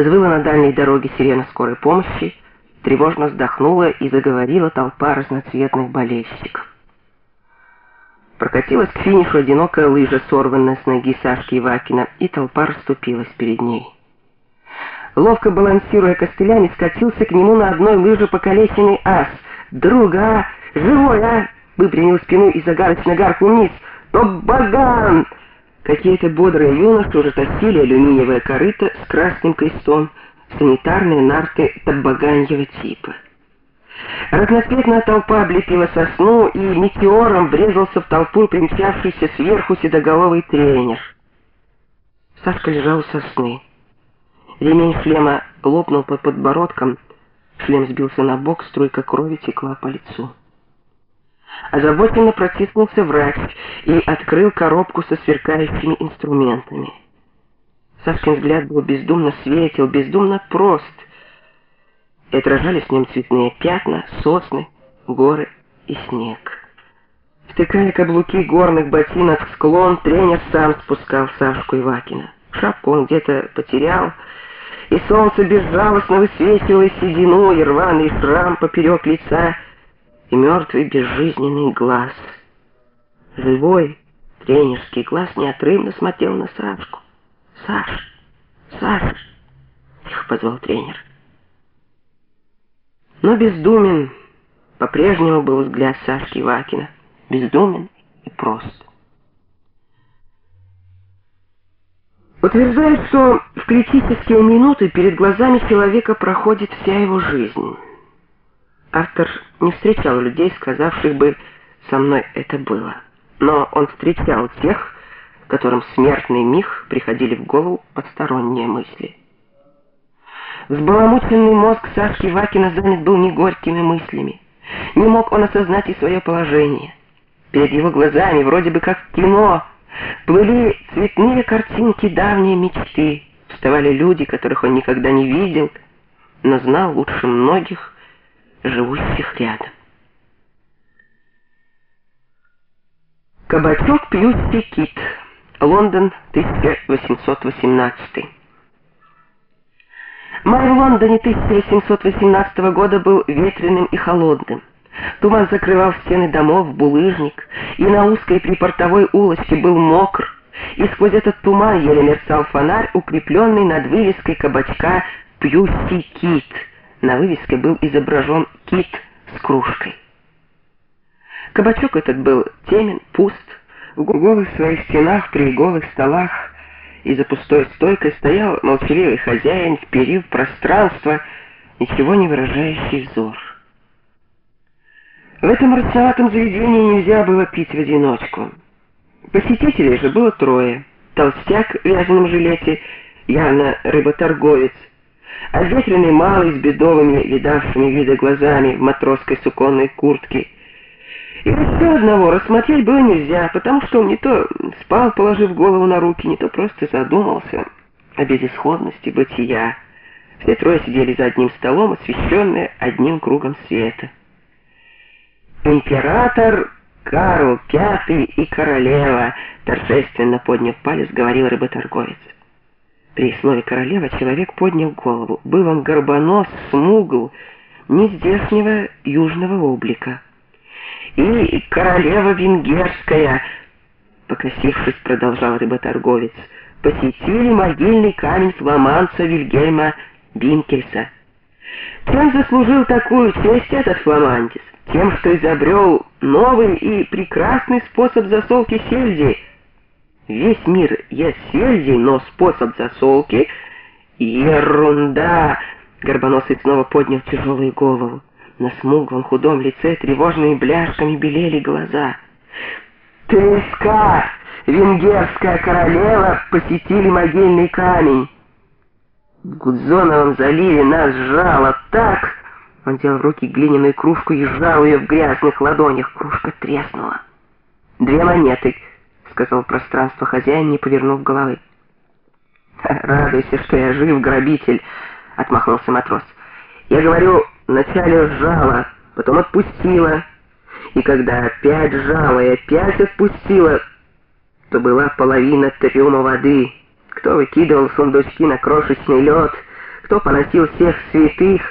Взвыла на дальней дороге сирена скорой помощи, тревожно вздохнула и заговорила толпа разноцветных болельщиков. Прокатилась к финишу одинокая лыжа, сорванная с ноги Сашки Ивакина, и толпа расступилась перед ней. Ловко балансируя костылями, скатился к нему на одной лыже покалеченный ас. «Друга! Живой, а!» Выпрямил спину и загадочно гаркнул вниз. «Тоббаган!» Какие-то бодрые юноши уже тащили алюминиевое корыто с красным крестом, санитарные нарты табаганьего типа. Разноцветная толпа облепила сосну, и метеором врезался в толпу примчавшийся сверху седоголовый тренер. Сашка лежал у сосны. Ремень шлема лопнул под подбородком, шлем сбился на бок, струйка крови текла по лицу. Озабоченно протиснулся врач и открыл коробку со сверкающими инструментами. Сашкин взгляд был бездумно светел, бездумно прост — и отражались в нем цветные пятна, сосны, горы и снег. Втыкая каблуки горных ботинок в склон, тренер сам спускал Сашку Ивакина. Шапку он где-то потерял, и солнце безжалостно высвечивало седину и рваный шрам поперек лица, и мертвый безжизненный глаз. Живой тренерский глаз неотрывно смотрел на Сашку. «Саш! Саш!» — тихо позвал тренер. Но бездумен по-прежнему был взгляд Сашки Вакина, бездумен и прост. Утверждают, что в критические минуты перед глазами человека проходит вся его жизнь. Автор не встречал людей, сказавших бы «со мной это было». Но он встречал тех, которым смертный миг приходили в голову посторонние мысли. Взбаламученный мозг Сашки Вакина занят был не горькими мыслями. Не мог он осознать и свое положение. Перед его глазами, вроде бы как в кино, плыли цветные картинки давней мечты. Вставали люди, которых он никогда не видел, но знал лучше многих, живущих рядом. Кабачок Пьюси Кит. Лондон, 1818 Май в Лондоне 1818 года был ветреным и холодным. Туман закрывал стены домов, булыжник, и на узкой припортовой улочке был мокр, и сквозь этот туман еле мерцал фонарь, укрепленный над вывеской кабачка «Пьюси Кит». На вывеске был изображен кит с кружкой. Кабачок этот был темен, пуст, в голых своих стенах, при голых столах, и за пустой стойкой стоял молчаливый хозяин, вперив пространство, ничего не выражающий взор. В этом мрачноватом заведении нельзя было пить в одиночку. Посетителей же было трое. Толстяк в вязаном жилете, явно рыботорговец, обветренный малый с бедовыми, видавшими вида глазами в матросской суконной куртке, и еще одного рассмотреть было нельзя, потому что он не то спал, положив голову на руки, не то просто задумался о безысходности бытия. Все трое сидели за одним столом, освещенные одним кругом света. «Император Карл Пятый и королева», торжественно подняв палец, говорил рыботорговец. При слове «королева» человек поднял голову. Был он горбонос, смугл, нездешнего южного облика и королева венгерская, покосившись, продолжал рыботорговец, посетили могильный камень фламанца Вильгельма Бинкельса. Чем заслужил такую честь этот фламандец? Тем, что изобрел новый и прекрасный способ засолки сельди. Весь мир ест сельди, но способ засолки — ерунда. Горбоносый снова поднял тяжелую голову. На смуглом худом лице тревожными бляшками белели глаза. «Треска! Венгерская королева посетили могильный камень!» В Гудзоновом заливе нас сжало так... Он взял в руки глиняную кружку и сжал ее в грязных ладонях. Кружка треснула. «Две монеты», — сказал пространство хозяин, не повернув головы. «Радуйся, что я жив, грабитель», — отмахнулся матрос. «Я говорю, Вначале сжала, потом отпустила, и когда опять сжала и опять отпустила, то была половина трюма воды. Кто выкидывал сундучки на крошечный лед, кто поносил всех святых,